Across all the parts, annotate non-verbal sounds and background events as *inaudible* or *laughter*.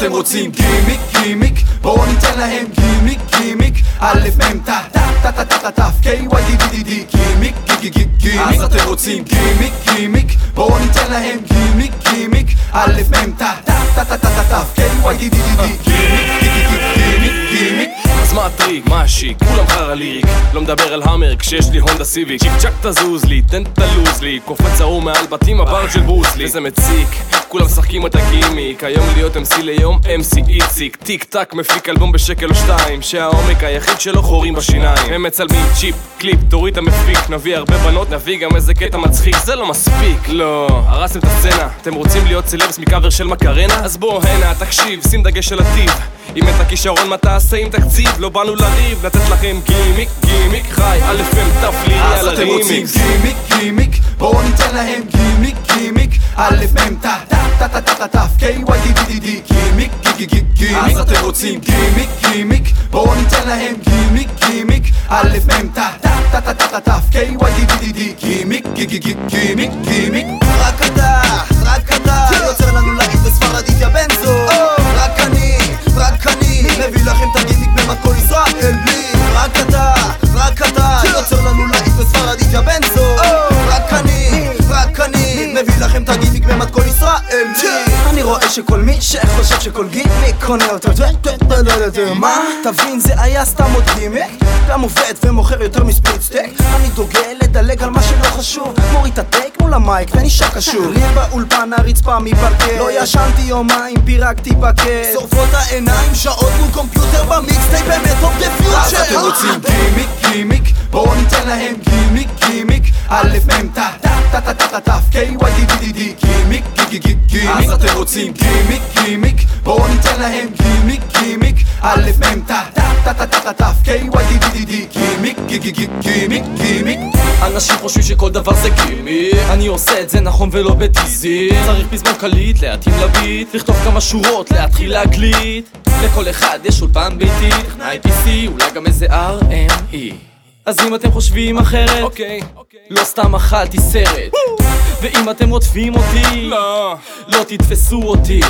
אתם רוצים גימיק, גימיק בואו ניתן להם גימיק, גימיק א' מ' ת' ת' ת' ת' ת' ת' קיי וואי די די די גימיק, גימיק, גימיק אז אתם רוצים גימיק, גימיק בואו ניתן להם גימיק, גימיק א' מ' ת' ת' ת' ת' ת' ת' קיי וואי די די די גימיק, גימיק, אז מה הטריק? מה השיק? כולם חרא ליריק לא מדבר על המר כשיש לי הונדה סיביק צ'יק צ'אק תזוז לי, תן תלוז לי קופץ ההוא מעל בתים הבר של ברוסלי וזה מציק כולם משחקים את הגימיק. היום להיות MC ליום MC איציק טיק טק מפיק אלבום בשקל או שתיים. שהעומק היחיד שלו חורים בשיניים. הם מצלמים צ'יפ, קליפ, תוריד המפיק. נביא הרבה בנות, נביא גם איזה קטע מצחיק. זה לא מספיק, לא. הרסתם את הסצנה. אתם רוצים להיות סלבס מקאבר של מקרנה? אז בוא הנה, תקשיב, שים דגש על הטיב. אם אין את הכישרון מה תעשה עם תקציב? לא באנו לריב, לתת לכם גימיק, גימיק חי, א' אם ת' לירי אז על אתם רוצים הרימיק. גימיק, גימיק? בואו ניתן להם גימיק, גימיק. א' מ' ת' קיי וואי די די די די גימיק, גימיק, גימיק אז אתם רוצים גימיק, גימיק בואו ניתן להם גימיק, גימיק א' מ' K Y D D D D גימיק, גימיק, גימיק, גימיק ישראלי אני רואה שכל מי שחושב שכל גימיק קונה אותו. מה? תבין זה היה סתם עוד גימיק. גם עובד ומוכר יותר מספיצטק אני דוגל לדלג על מה שלא חשוב. מוריד את הטייק מול המייק ונשאר קשור. לי באולפן הרצפה מפרקט לא ישנתי יומיים פירקתי בקט שורפות העיניים שעות מול קומפיוטר במיקסטייפ באמת אוף דה אז אתם רוצים גימיק, גימיק? בואו ניתן להם גימיק, גימיק א' מ' ת' ת' ת' ת' ת' ת' קיי וואי די די די גימיק, גימיק, גימיק אז אתם רוצים גימיק, גימיק בואו ניתן להם גימיק, גימיק א' מ' ת' ת' ת' ת' ת' K Y D D D גימיק, גימיק, גימיק, גימיק אנשים חושבים שכל דבר זה גימיק. אני עושה את זה נכון ולא בטיזי צריך פזמון קליט, להתאים לביט. לכתוב כמה שורות, להתחיל להקליט. לכל אחד יש אולפן ביתי, טכנאי PC, אולי גם איזה RME אז אם אתם חושבים אחרת, אוקיי, לא סתם אכלתי סרט. ואם אתם רודפים אותי, לא, לא תתפסו אותי.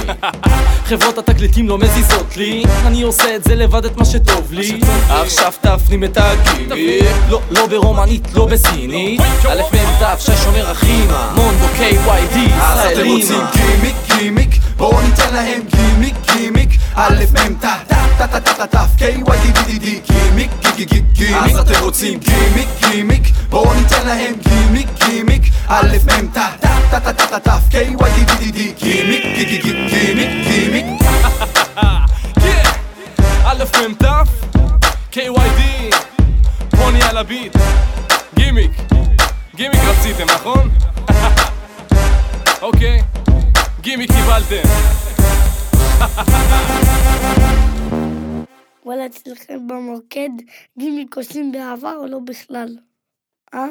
*laughs* חברות התקליטים לא מזיזות לי. אני עושה את זה לבד את מה שטוב לי. עכשיו תפנים את הגימיק לא, לא ברומנית, לא בסינית. א' מ' ת' שי שומר אחימה. מונדו קיי וואי די אז אתם רוצים גימיק, גימיק? בואו ניתן להם גימיק, גימיק. א' מ' ת' ת' ת' ת' ת' ת' קיי גימיק, גימיק, אז אתם רוצים? גימיק, גימיק? בואו ניתן להם גימיק, גימיק. א' מ' ת' ת' ת' ת' ת' ת' קיי וואי די די די די. גימיק, גימיק, גימיק, *laughs* גימיק א' מ' ת' KYD פוני על הביט. גימיק. גימיק רציתם נכון? *laughs* אוקיי. גימיק קיבלתם *laughs* וואלה, אצלכם במוקד גימיק עושים באהבה או לא בכלל? אה?